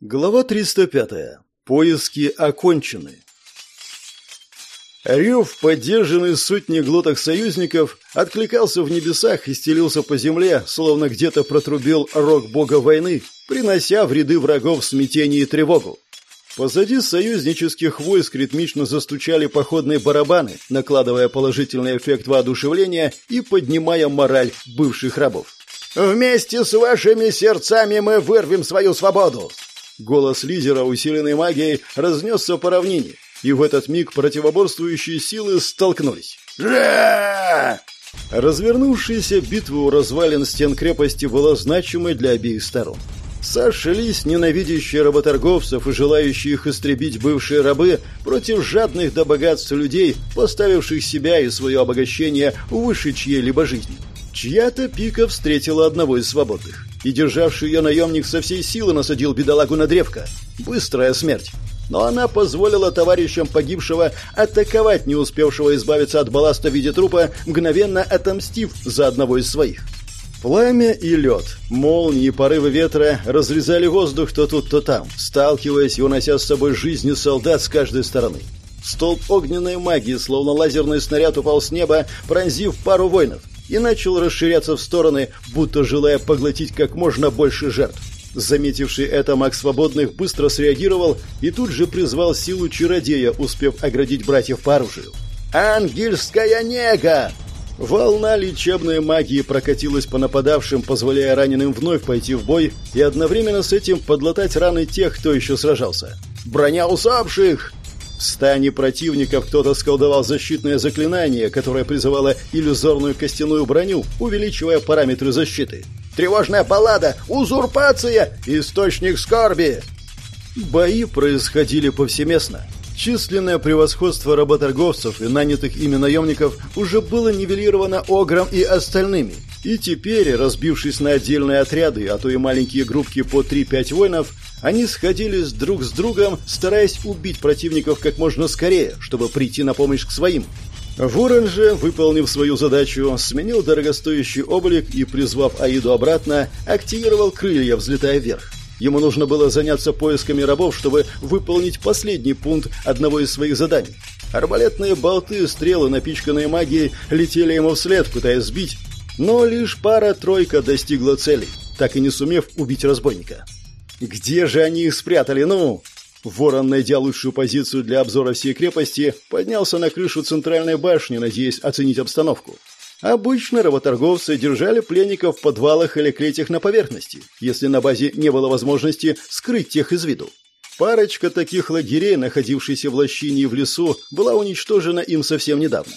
Глава 305. Поиски окончены. Рев, поддержанный сотни глоток союзников, откликался в небесах и стелился по земле, словно где-то протрубил рог бога войны, принося в ряды врагов смятение и тревогу. Позади союзнических войск ритмично застучали походные барабаны, накладывая положительный эффект воодушевления и поднимая мораль бывших рабов. «Вместе с вашими сердцами мы вырвем свою свободу!» Голос лидера, усиленный магией, разнесся по равнине, и в этот миг противоборствующие силы столкнулись. Развернувшаяся битва у развалин стен крепости была значимой для обеих сторон. Сошлись ненавидящие работорговцев и желающие их истребить бывшие рабы против жадных до богатства людей, поставивших себя и свое обогащение выше чьей-либо жизни. Чья-то пика встретила одного из свободных и державший ее наемник со всей силы насадил бедолагу на древко. Быстрая смерть. Но она позволила товарищам погибшего атаковать не успевшего избавиться от балласта в виде трупа, мгновенно отомстив за одного из своих. Пламя и лед, молнии и порывы ветра разрезали воздух то тут, то там, сталкиваясь и унося с собой жизни солдат с каждой стороны. Столб огненной магии, словно лазерный снаряд, упал с неба, пронзив пару воинов и начал расширяться в стороны, будто желая поглотить как можно больше жертв. Заметивший это маг свободных быстро среагировал и тут же призвал силу чародея, успев оградить братьев по оружию. «Ангельская нега!» Волна лечебной магии прокатилась по нападавшим, позволяя раненым вновь пойти в бой и одновременно с этим подлатать раны тех, кто еще сражался. «Броня усапших!» В стане противников кто-то сколдовал защитное заклинание, которое призывало иллюзорную костяную броню, увеличивая параметры защиты. «Тревожная паллада! Узурпация! Источник скорби!» Бои происходили повсеместно. Численное превосходство работорговцев и нанятых ими наемников уже было нивелировано Огром и остальными. И теперь, разбившись на отдельные отряды, а то и маленькие группки по 3-5 воинов, они сходились друг с другом, стараясь убить противников как можно скорее, чтобы прийти на помощь к своим. Ворон же, выполнив свою задачу, сменил дорогостоящий облик и, призвав Аиду обратно, активировал крылья, взлетая вверх. Ему нужно было заняться поисками рабов, чтобы выполнить последний пункт одного из своих заданий. Арбалетные болты, стрелы, напичканные магией, летели ему вслед, пытаясь сбить, но лишь пара-тройка достигла цели, так и не сумев убить разбойника. Где же они их спрятали, ну? Ворон, найдя лучшую позицию для обзора всей крепости, поднялся на крышу центральной башни, надеясь оценить обстановку. Обычно работорговцы держали пленников в подвалах или клетях на поверхности, если на базе не было возможности скрыть тех из виду. Парочка таких лагерей, находившихся в лощине и в лесу, была уничтожена им совсем недавно.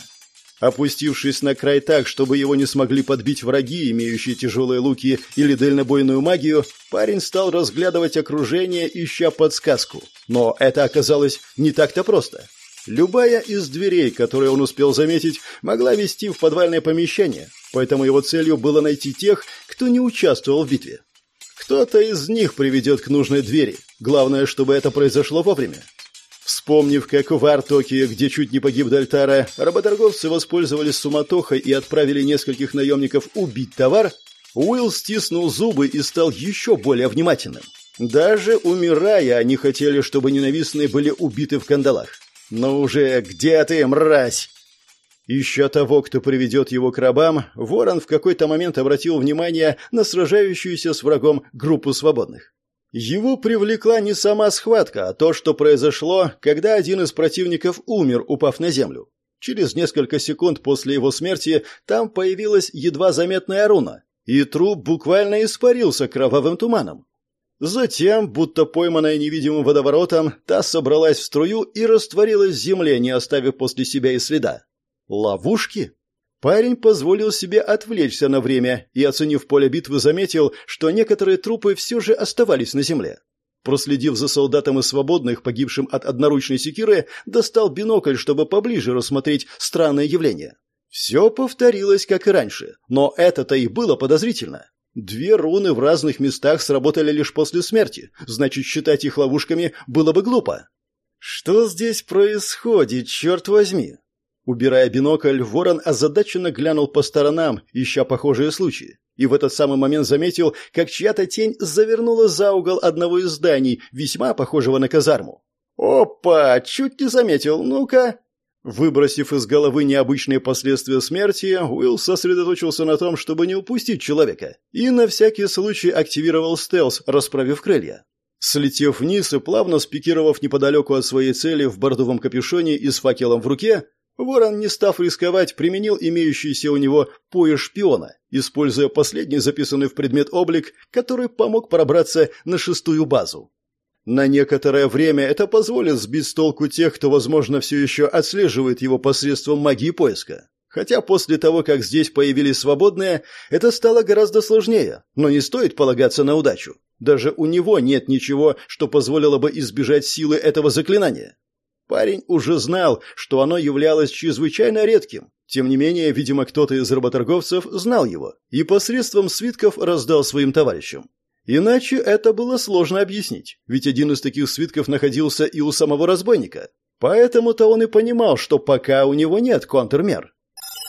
Опустившись на край так, чтобы его не смогли подбить враги, имеющие тяжелые луки или дальнобойную магию, парень стал разглядывать окружение, ища подсказку. Но это оказалось не так-то просто. Любая из дверей, которые он успел заметить, могла вести в подвальное помещение, поэтому его целью было найти тех, кто не участвовал в битве. Кто-то из них приведет к нужной двери. Главное, чтобы это произошло вовремя. Вспомнив, как в Артоке, где чуть не погиб Дальтара, работорговцы воспользовались суматохой и отправили нескольких наемников убить товар, Уилл стиснул зубы и стал еще более внимательным. Даже умирая, они хотели, чтобы ненавистные были убиты в кандалах. «Ну уже, где ты, мразь?» Ища того, кто приведет его к рабам, Ворон в какой-то момент обратил внимание на сражающуюся с врагом группу свободных. Его привлекла не сама схватка, а то, что произошло, когда один из противников умер, упав на землю. Через несколько секунд после его смерти там появилась едва заметная руна, и труп буквально испарился кровавым туманом. Затем, будто пойманная невидимым водоворотом, та собралась в струю и растворилась в земле, не оставив после себя и следа. Ловушки? Парень позволил себе отвлечься на время и, оценив поле битвы, заметил, что некоторые трупы все же оставались на земле. Проследив за солдатом из свободных, погибшим от одноручной секиры, достал бинокль, чтобы поближе рассмотреть странное явление. Все повторилось, как и раньше, но это-то и было подозрительно. Две руны в разных местах сработали лишь после смерти, значит, считать их ловушками было бы глупо. Что здесь происходит, черт возьми? Убирая бинокль, ворон озадаченно глянул по сторонам, ища похожие случаи, и в этот самый момент заметил, как чья-то тень завернула за угол одного из зданий, весьма похожего на казарму. «Опа! Чуть не заметил. Ну-ка!» Выбросив из головы необычные последствия смерти, Уилл сосредоточился на том, чтобы не упустить человека, и на всякий случай активировал стелс, расправив крылья. Слетев вниз и плавно спикировав неподалеку от своей цели в бордовом капюшоне и с факелом в руке, Ворон, не став рисковать, применил имеющийся у него пояс шпиона, используя последний записанный в предмет облик, который помог пробраться на шестую базу. На некоторое время это позволит сбить с толку тех, кто, возможно, все еще отслеживает его посредством магии поиска. Хотя после того, как здесь появились свободные, это стало гораздо сложнее, но не стоит полагаться на удачу. Даже у него нет ничего, что позволило бы избежать силы этого заклинания. Парень уже знал, что оно являлось чрезвычайно редким. Тем не менее, видимо, кто-то из работорговцев знал его и посредством свитков раздал своим товарищам. Иначе это было сложно объяснить, ведь один из таких свитков находился и у самого разбойника. Поэтому-то он и понимал, что пока у него нет контрмер.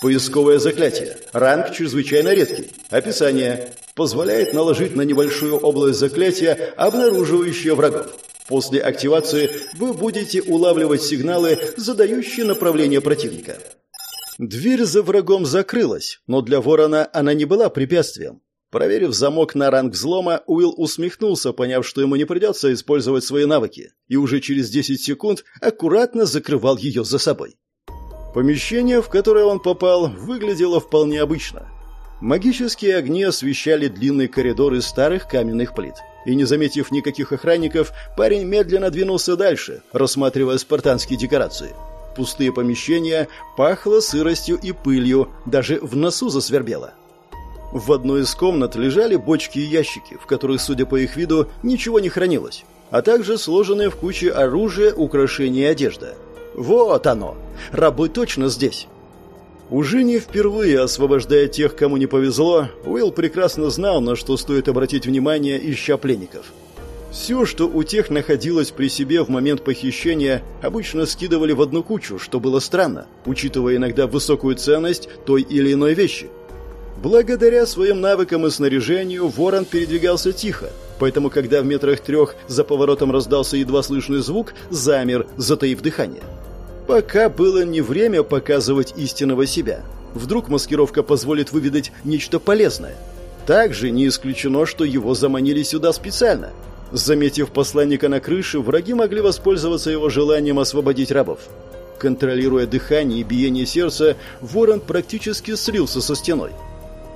Поисковое заклятие. Ранг чрезвычайно редкий. Описание. Позволяет наложить на небольшую область заклятия, обнаруживающее врагов. После активации вы будете улавливать сигналы, задающие направление противника. Дверь за врагом закрылась, но для ворона она не была препятствием. Проверив замок на ранг взлома, Уилл усмехнулся, поняв, что ему не придется использовать свои навыки, и уже через 10 секунд аккуратно закрывал ее за собой. Помещение, в которое он попал, выглядело вполне обычно. Магические огни освещали длинный коридор из старых каменных плит. И не заметив никаких охранников, парень медленно двинулся дальше, рассматривая спартанские декорации. Пустые помещения пахло сыростью и пылью, даже в носу засвербело. В одной из комнат лежали бочки и ящики, в которых, судя по их виду, ничего не хранилось, а также сложенные в куче оружие, украшения и одежда. Вот оно! Рабы точно здесь! Уже не впервые освобождая тех, кому не повезло, Уилл прекрасно знал, на что стоит обратить внимание, ища пленников. Все, что у тех находилось при себе в момент похищения, обычно скидывали в одну кучу, что было странно, учитывая иногда высокую ценность той или иной вещи – Благодаря своим навыкам и снаряжению Ворон передвигался тихо, поэтому когда в метрах трех за поворотом раздался едва слышный звук, замер, затаив дыхание. Пока было не время показывать истинного себя. Вдруг маскировка позволит выведать нечто полезное. Также не исключено, что его заманили сюда специально. Заметив посланника на крыше, враги могли воспользоваться его желанием освободить рабов. Контролируя дыхание и биение сердца, ворон практически слился со стеной.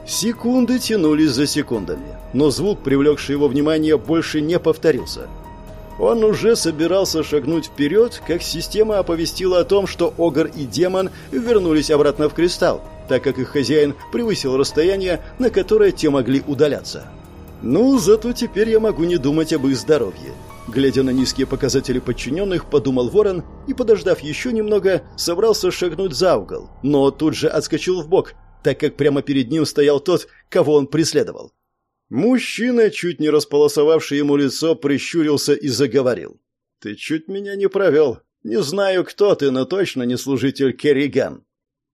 Секунды тянулись за секундами, но звук, привлекший его внимание, больше не повторился. Он уже собирался шагнуть вперед, как система оповестила о том, что Огр и Демон вернулись обратно в кристалл, так как их хозяин превысил расстояние, на которое те могли удаляться. «Ну, зато теперь я могу не думать об их здоровье». Глядя на низкие показатели подчиненных, подумал Ворон и, подождав еще немного, собрался шагнуть за угол, но тут же отскочил в бок, так как прямо перед ним стоял тот, кого он преследовал. Мужчина, чуть не располосовавший ему лицо, прищурился и заговорил. «Ты чуть меня не провел. Не знаю, кто ты, но точно не служитель Керриган».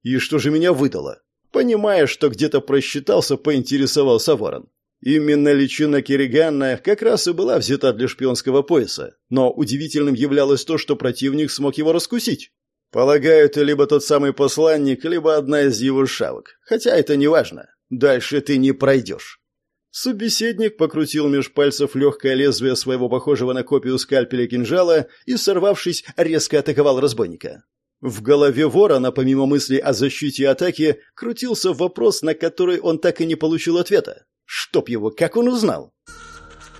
«И что же меня выдало?» Понимая, что где-то просчитался, поинтересовался Ворон. Именно личина Керригана как раз и была взята для шпионского пояса, но удивительным являлось то, что противник смог его раскусить. Полагаю, ты либо тот самый посланник, либо одна из его шавок. Хотя это не важно. Дальше ты не пройдешь. Собеседник покрутил меж пальцев легкое лезвие своего похожего на копию скальпеля кинжала и, сорвавшись, резко атаковал разбойника. В голове ворона, помимо мысли о защите и атаке, крутился вопрос, на который он так и не получил ответа. Чтоб его, как он узнал?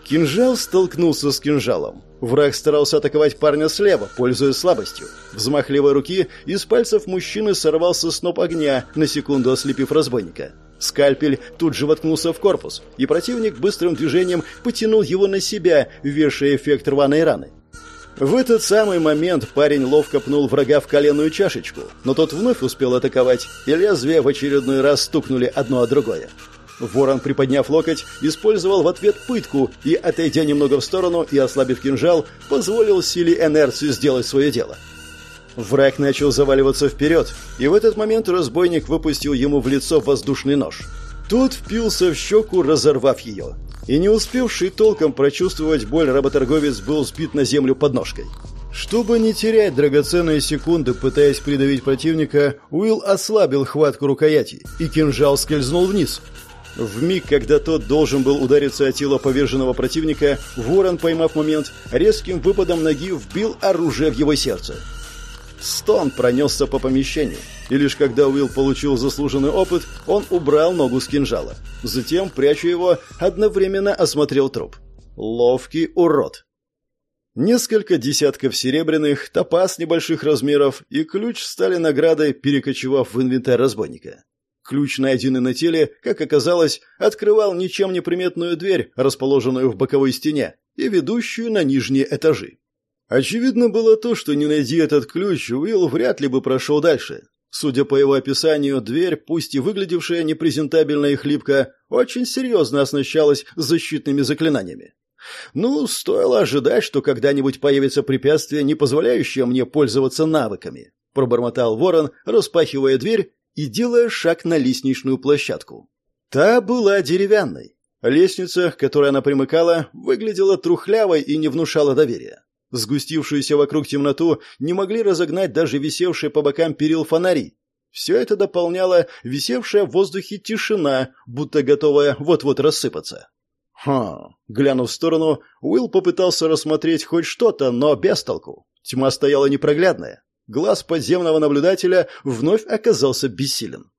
Кинжал столкнулся с кинжалом. Враг старался атаковать парня слева, пользуясь слабостью. Взмах левой руки, из пальцев мужчины сорвался сноп огня, на секунду ослепив разбойника. Скальпель тут же воткнулся в корпус, и противник быстрым движением потянул его на себя, вешая эффект рваной раны. В этот самый момент парень ловко пнул врага в коленную чашечку, но тот вновь успел атаковать, и лезвия в очередной раз стукнули одно о другое. Ворон, приподняв локоть, использовал в ответ пытку и, отойдя немного в сторону и ослабив кинжал, позволил силе инерции сделать свое дело. Враг начал заваливаться вперед, и в этот момент разбойник выпустил ему в лицо воздушный нож. Тот впился в щеку, разорвав ее. И не успевший толком прочувствовать боль, работорговец был сбит на землю подножкой. Чтобы не терять драгоценные секунды, пытаясь придавить противника, Уилл ослабил хватку рукояти, и кинжал скользнул вниз. В миг, когда тот должен был удариться о тело поверженного противника, Ворон, поймав момент, резким выпадом ноги вбил оружие в его сердце. Стон пронесся по помещению, и лишь когда Уилл получил заслуженный опыт, он убрал ногу с кинжала. Затем, пряча его, одновременно осмотрел труп. Ловкий урод. Несколько десятков серебряных, топаз небольших размеров и ключ стали наградой, перекочевав в инвентарь разбойника. Ключ, найденный на теле, как оказалось, открывал ничем не приметную дверь, расположенную в боковой стене, и ведущую на нижние этажи. Очевидно было то, что не найди этот ключ, Уилл вряд ли бы прошел дальше. Судя по его описанию, дверь, пусть и выглядевшая непрезентабельно и хлипко, очень серьезно оснащалась защитными заклинаниями. Ну, стоило ожидать, что когда-нибудь появится препятствие, не позволяющее мне пользоваться навыками, пробормотал Ворон, распахивая дверь и делая шаг на лестничную площадку. Та была деревянной. Лестница, к которой она примыкала, выглядела трухлявой и не внушала доверия. Сгустившуюся вокруг темноту не могли разогнать даже висевшие по бокам перил фонари. Все это дополняла висевшая в воздухе тишина, будто готовая вот-вот рассыпаться. Ха, глянув в сторону, Уилл попытался рассмотреть хоть что-то, но без толку. Тьма стояла непроглядная. Глаз подземного наблюдателя вновь оказался бессилен.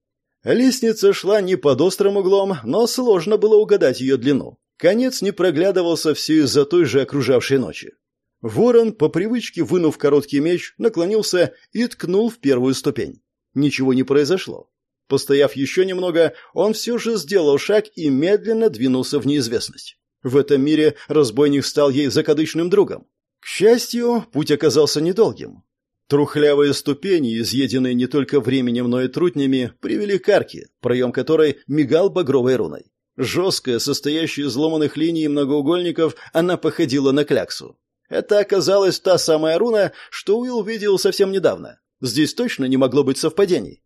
Лестница шла не под острым углом, но сложно было угадать ее длину. Конец не проглядывался все из-за той же окружавшей ночи. Ворон, по привычке вынув короткий меч, наклонился и ткнул в первую ступень. Ничего не произошло. Постояв еще немного, он все же сделал шаг и медленно двинулся в неизвестность. В этом мире разбойник стал ей закадычным другом. К счастью, путь оказался недолгим. Трухлявые ступени, изъеденные не только временем, но и трутнями, привели к арке, проем которой мигал багровой руной. Жесткая, состоящая из ломаных линий и многоугольников, она походила на кляксу. Это оказалась та самая руна, что Уилл видел совсем недавно. Здесь точно не могло быть совпадений.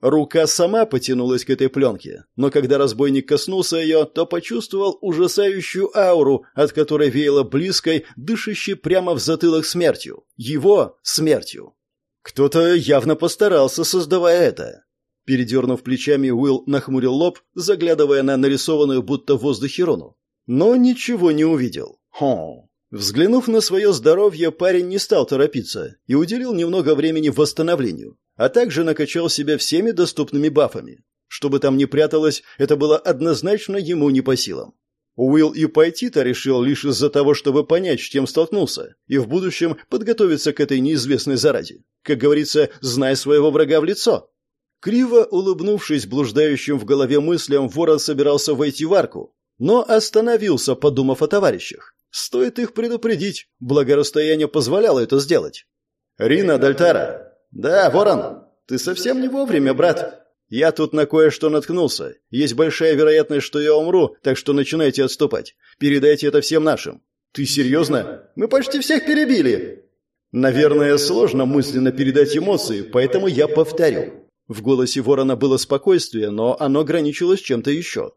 Рука сама потянулась к этой пленке, но когда разбойник коснулся ее, то почувствовал ужасающую ауру, от которой веяло близкой, дышащей прямо в затылок смертью. Его смертью. Кто-то явно постарался, создавая это. Передернув плечами, Уилл нахмурил лоб, заглядывая на нарисованную будто в воздухе руну. Но ничего не увидел. Хм. Взглянув на свое здоровье, парень не стал торопиться и уделил немного времени восстановлению а также накачал себя всеми доступными бафами. Что бы там ни пряталось, это было однозначно ему не по силам. Уилл и пойти-то решил лишь из-за того, чтобы понять, с чем столкнулся, и в будущем подготовиться к этой неизвестной заразе. Как говорится, знай своего врага в лицо. Криво улыбнувшись блуждающим в голове мыслям, ворон собирался войти в арку, но остановился, подумав о товарищах. Стоит их предупредить, благо расстояние позволяло это сделать. «Рина Дальтара, «Да, Ворон, ты совсем не вовремя, брат. Я тут на кое-что наткнулся. Есть большая вероятность, что я умру, так что начинайте отступать. Передайте это всем нашим». «Ты серьезно? Мы почти всех перебили!» «Наверное, сложно мысленно передать эмоции, поэтому я повторю». В голосе Ворона было спокойствие, но оно граничилось чем-то еще.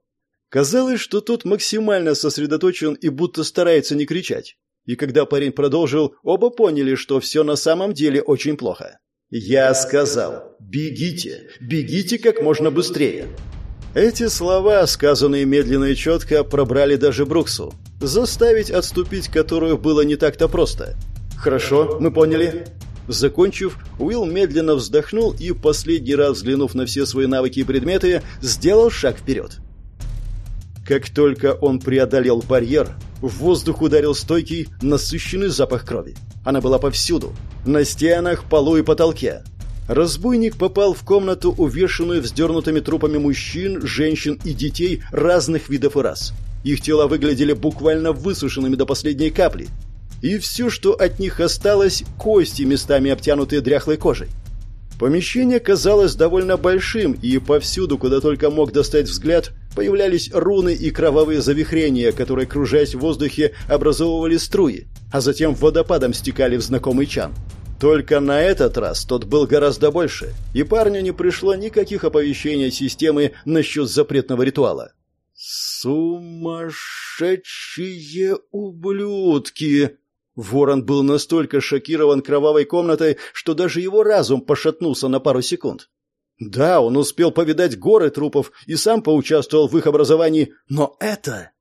Казалось, что тот максимально сосредоточен и будто старается не кричать. И когда парень продолжил, оба поняли, что все на самом деле очень плохо. «Я сказал, бегите, бегите как можно быстрее». Эти слова, сказанные медленно и четко, пробрали даже Бруксу. Заставить отступить которую было не так-то просто. «Хорошо, мы поняли». Закончив, Уилл медленно вздохнул и, последний раз взглянув на все свои навыки и предметы, сделал шаг вперед. Как только он преодолел барьер, в воздух ударил стойкий, насыщенный запах крови. Она была повсюду. На стенах, полу и потолке. Разбойник попал в комнату, увешанную вздернутыми трупами мужчин, женщин и детей разных видов и рас. Их тела выглядели буквально высушенными до последней капли. И все, что от них осталось, кости, местами обтянутые дряхлой кожей. Помещение казалось довольно большим, и повсюду, куда только мог достать взгляд, появлялись руны и кровавые завихрения, которые, кружась в воздухе, образовывали струи, а затем водопадом стекали в знакомый чан. Только на этот раз тот был гораздо больше, и парню не пришло никаких оповещений системы насчет запретного ритуала. «Сумасшедшие ублюдки!» Ворон был настолько шокирован кровавой комнатой, что даже его разум пошатнулся на пару секунд. Да, он успел повидать горы трупов и сам поучаствовал в их образовании, но это...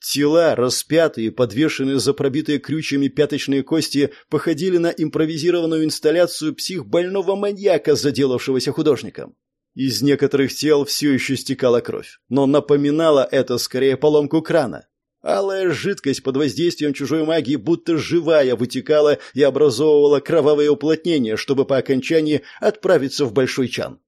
Тела, распятые, подвешенные за пробитые крючьями пяточные кости, походили на импровизированную инсталляцию психбольного маньяка, заделавшегося художником. Из некоторых тел все еще стекала кровь, но напоминало это скорее поломку крана. Алая жидкость под воздействием чужой магии будто живая вытекала и образовывала кровавое уплотнение, чтобы по окончании отправиться в большой чан.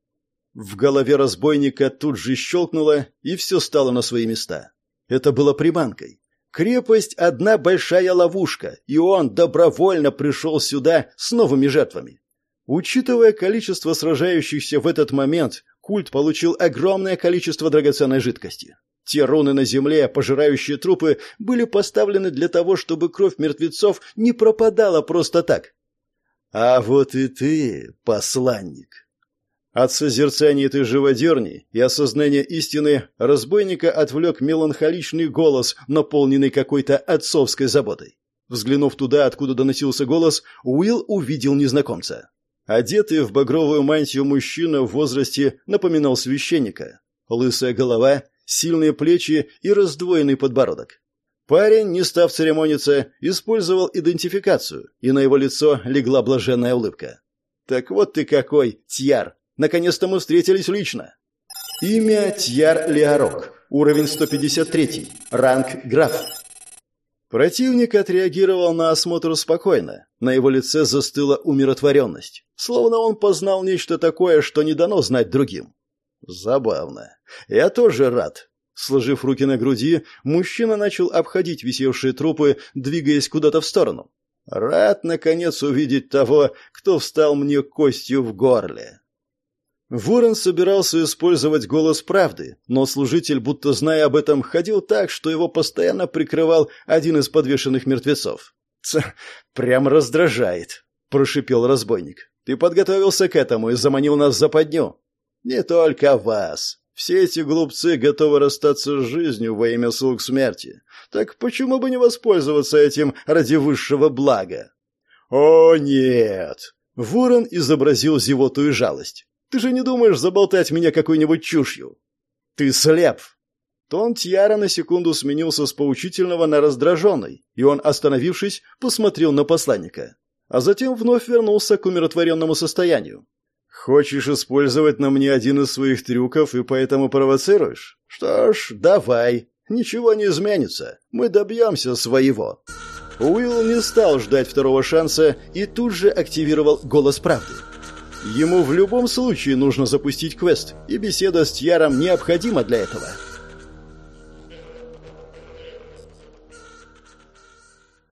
В голове разбойника тут же щелкнуло, и все стало на свои места. Это было приманкой. Крепость — одна большая ловушка, и он добровольно пришел сюда с новыми жертвами. Учитывая количество сражающихся в этот момент, культ получил огромное количество драгоценной жидкости. Те руны на земле, пожирающие трупы, были поставлены для того, чтобы кровь мертвецов не пропадала просто так. А вот и ты, посланник. От созерцания этой живодерни и осознания истины разбойника отвлек меланхоличный голос, наполненный какой-то отцовской заботой. Взглянув туда, откуда доносился голос, Уилл увидел незнакомца. Одетый в багровую мантию мужчина в возрасте напоминал священника. Лысая голова, сильные плечи и раздвоенный подбородок. Парень, не став церемониться, использовал идентификацию, и на его лицо легла блаженная улыбка. «Так вот ты какой, Тьяр! Наконец-то мы встретились лично!» Имя Тьяр Леорок. Уровень 153. Ранг граф. Противник отреагировал на осмотр спокойно. На его лице застыла умиротворенность. Словно он познал нечто такое, что не дано знать другим. Забавно. Я тоже рад. Сложив руки на груди, мужчина начал обходить висевшие трупы, двигаясь куда-то в сторону. Рад, наконец, увидеть того, кто встал мне костью в горле. Ворон собирался использовать голос правды, но служитель, будто зная об этом, ходил так, что его постоянно прикрывал один из подвешенных мертвецов. «Ц, прям раздражает», — прошипел разбойник. «Ты подготовился к этому и заманил нас в западню. Не только вас. Все эти глупцы готовы расстаться с жизнью во имя слуг смерти. Так почему бы не воспользоваться этим ради высшего блага? О, нет! Ворон изобразил зевоту и жалость. Ты же не думаешь заболтать меня какой-нибудь чушью? Ты слеп. Тон Тьяра на секунду сменился с поучительного на раздраженный, и он, остановившись, посмотрел на посланника. А затем вновь вернулся к умиротворенному состоянию. Хочешь использовать на мне один из своих трюков и поэтому провоцируешь? Что ж, давай. Ничего не изменится. Мы добьемся своего. Уилл не стал ждать второго шанса и тут же активировал голос правды. Ему в любом случае нужно запустить квест, и беседа с Тьяром необходима для этого.